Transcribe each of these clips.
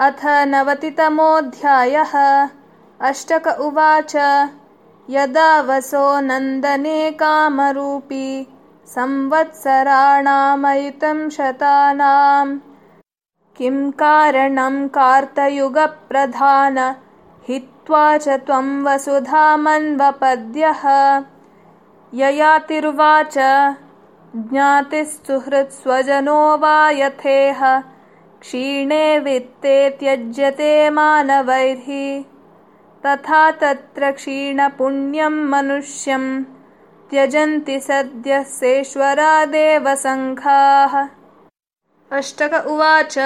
अथ नवतितमोऽध्यायः। अष्टक उवाच। यदा वसो नन्दने कामरूपी संवत्सराणामयुतं शतानां। किं कारणं कार्तयुगप्रधान? हित्वा च त्वं वसुधामन्वपद्यः। ययातिरुवाच। ज्ञातिस्सुहृत्स्वजनो वा यथेह क्षीणे वित्ते त्यज्यते मानवैः। तथा तत्र क्षीणपुण्यं मनुष्यं। त्यजन्ति सद्यः सेश्वरा देवसङ्घाः। अष्टक उवाच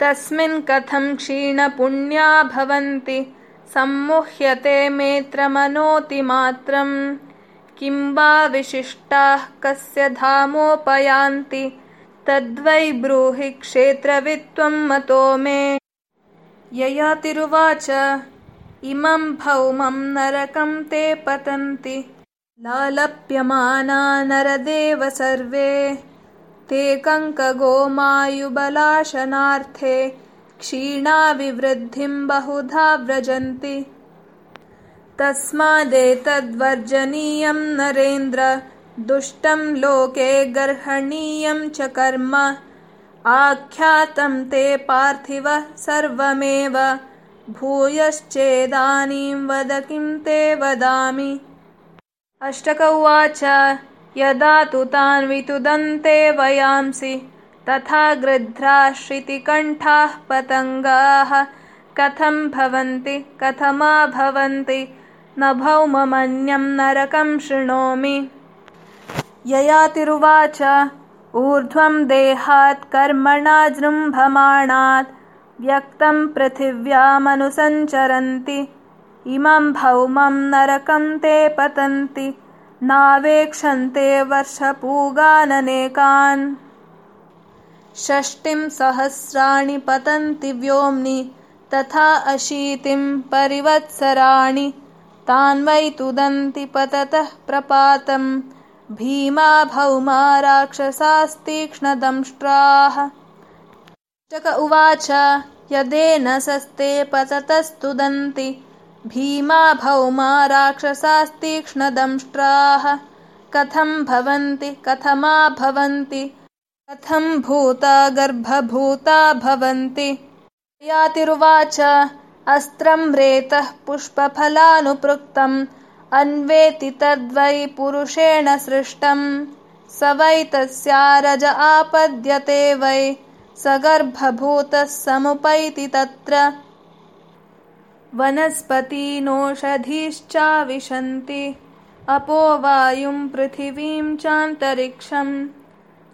तस्मिन् कथं क्षीणपुण्या भवन्ति? सम्मुह्यते मेत्रमनोतिमात्रम् किं वा विशिष्टाः कस्य धामोपयान्ति तद्वै ब्रूहि क्षेत्रवित्त्वं मतो मे। ययातिरुवाच इमं भौमं नरकं ते पतन्ति। लालप्यमाना नरदेव सर्वे ते कङ्कगोमायुबलाशनार्थे क्षीणाविवृद्धिं बहुधा व्रजन्ति। तस्मादेतद्वर्जनीयं नरेन्द्र दुष्टं लोके गर्हणीयं च कर्म। आख्यातं ते पार्थिवः सर्वमेव। भूयश्चेदानीं वद किं ते वदामि। अष्टक उवाच यदा तु तान् वितुदन्ते वयांसि तथा गृध्राश्रितिकण्ठाः पतङ्गाः। कथं भवन्ति कथमा भवन्ति न भौममन्यं नरकं शृणोमि ययातिरुवाच। ऊर्ध्वं देहात् कर्मणा जृम्भमाणात्। व्यक्तं पृथिव्यामनुसञ्चरन्ति। इमं भौमं नरकं ते पतन्ति। नावेक्षन्ते वर्षपूगाननेकान्। षष्टिं सहस्राणि पतन्ति व्योम्नि। तथा अशीतिं परिवत्सराणि। तान् वै तुदन्ति पततः प्रपातं भीमा भौमा राक्षसास्तीक्ष्णदंष्ट्राः। ष्टक उवाच यदेन सस्ते पततस्तुदन्ति भीमा भौमा राक्षसास्तीक्ष्णदंष्ट्राः। कथं भवन्ति कथमा भवन्ति। कथं भूता गर्भभूता भवन्ति। यातिरुवाच अस्त्रं रेतः पुष्पफलानुपृक्तम् अन्वेति तद्वै पुरुषेण सृष्टं स वै तस्यारज आपद्यते वै। स गर्भभूतः समुपैति तत्र। वनस्पतीनोषधीश्चाविशन्ति। अपो वायुं पृथिवीं चान्तरिक्षं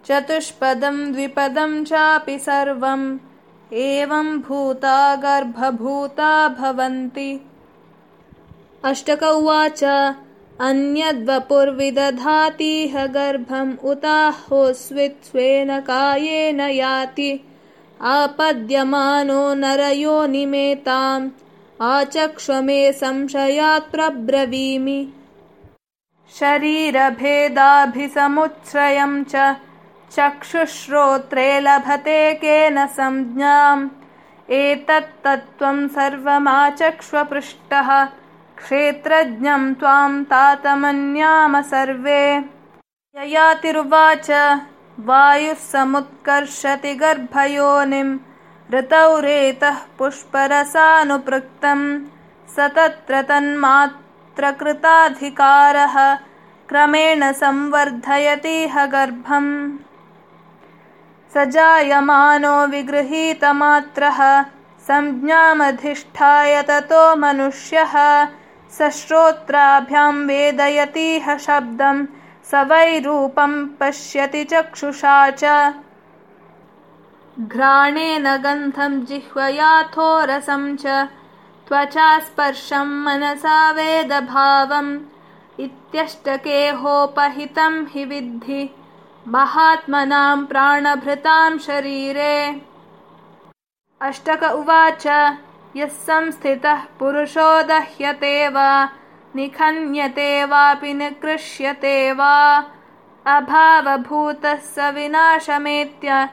चतुष्पदं द्विपदं चापि सर्वम्। एवं भूता गर्भभूता भवन्ति अष्टक उवाच अन्यद्वपुर्विदधातीह गर्भम् उताहोस्वित् स्वेन कायेन याति। आपद्यमानो नरयोनिमेताम् आचक्ष्व मे संशयात् प्रब्रवीमि। शरीरभेदाभिसमुच्छ्रयं च। चक्षुश्रोत्रे लभते केन संज्ञाम्। एतत्तत्त्वं सर्वमाचक्ष्वपृष्टः क्षेत्रज्ञं त्वां तातमन्याम सर्वे। ययातिरुवाच वायुः समुत्कर्षति गर्भयोनिं ऋतौ रेतः पुष्परसानुपृक्तं। स तत्र तन्मात्रकृताधिकारः क्रमेण संवर्धयतीह गर्भम्। स जायमानो विगृहीतमात्रः संज्ञामधिष्ठाय ततो मनुष्यः स श्रोत्राभ्यां वेदयतीह शब्दं स वै रूपं पश्यति चक्षुषा च। घ्राणेन गन्धं जिह्वयाथो रसं च त्वचा स्पर्शं मनसा वेदभावम् इत्यष्टकेहोपहितं हि विद्धि महात्मनां प्राणभृतां शरीरे। अष्टक उवाच यः संस्थितः पुरुषो दह्यते वा निखन्यते वापि निकृष्यते वा। अभावभूतः स विनाशमेत्य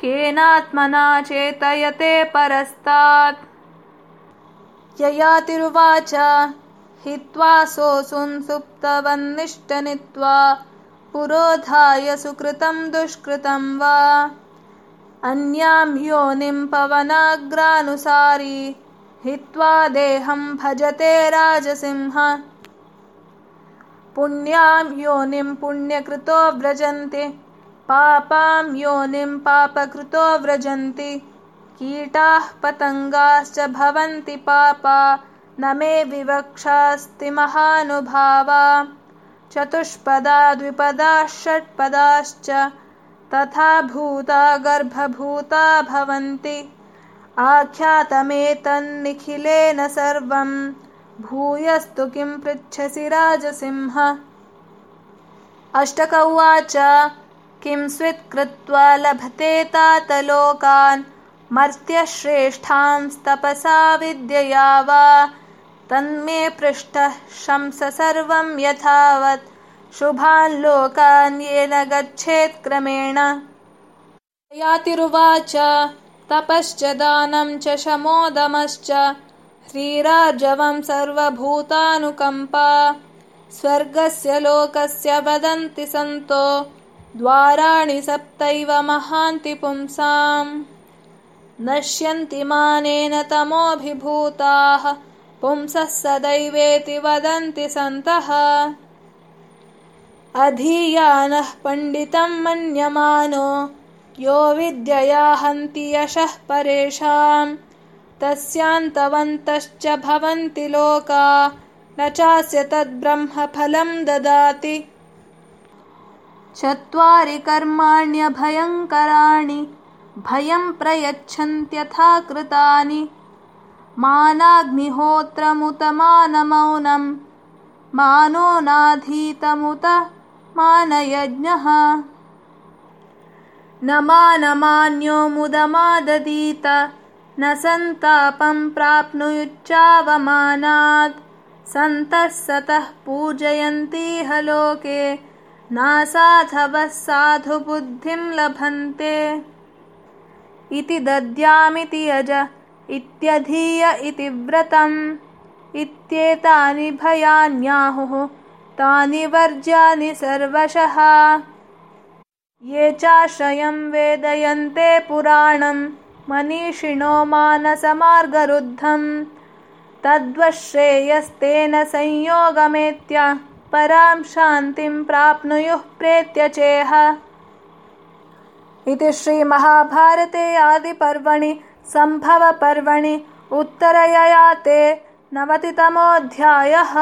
केनात्मना चेतयते परस्तात्। ययातिरुवाच हित्वा सोऽसुप्तवन्निष्टनित्वा पुरोधाय सुकृतं दुष्कृतं वा अन्यां योनिं पवनाग्रानुसारी हित्वा देहं भजते राजसिंह। पुण्यां योनिं पुण्यकृतो व्रजन्ति पापां योनिं पापकृतो व्रजन्ति कीटाः पतङ्गाश्च भवन्ति पापा न मे विवक्षास्ति महानुभावा। चतुष्पदा द्विपदाः षट्पदाश्च तथा भूता गर्भभूता भवन्ति। आख्यातमेतन्निखिलेन सर्वं। भूयस्तु किं पृच्छसि राजसिंह। अष्टक उवाच किं स्वित्कृत्वा लभते तातलोकान्। मर्त्यश्रेष्ठांस्तपसा विद्यया वा। तन्मे पृष्ठः शंस सर्वं यथावत् शुभान् लोकान् येन गच्छेत् क्रमेण। यातिरुवाच तपश्च दानं च शमोदमश्च श्रीराजवं सर्वभूतानुकम्पा। स्वर्गस्य लोकस्य वदन्ति सन्तो द्वाराणि सप्तैव महान्ति पुंसाम्। नश्यन्ति मानेन तमोऽभिभूताः पुंसः सदैवेति वदन्ति सन्तः अधीयानः पण्डितं मन्यमानो। यो विद्यया हन्ति यशः परेषां तस्यान्तवन्तश्च भवन्ति लोका। न चास्य तद्ब्रह्मफलं ददाति। चत्वारि कर्माण्यभयङ्कराणि। भयं प्रयच्छन्त्यथा कृतानि मानाग्निहोत्रमुत मानमौनं मानो नाधीतमुत मानयज्ञः न मानमान्यो मुदमाददीत न सन्तापं प्राप्नुयुच्चावमानात्। सन्तः सतः पूजयन्तीह लोके नासाधवः साधुबुद्धिं लभन्ते। इति दद्यामिति यज इत्यधीय इति व्रतम् इत्येतानि भयान्याहुः तानि वर्ज्यानि सर्वशः। ये चाश्रयं वेदयन्ते पुराणं मनीषिणो मानसमार्गरुद्धं। तद्वश्रेयस्तेन संयोगमेत्य परां शान्तिं प्राप्नुयुः प्रेत्यचेह। इति श्रीमहाभारते आदिपर्वणि सम्भवपर्वणि उत्तरययाते नवतितमोऽध्यायः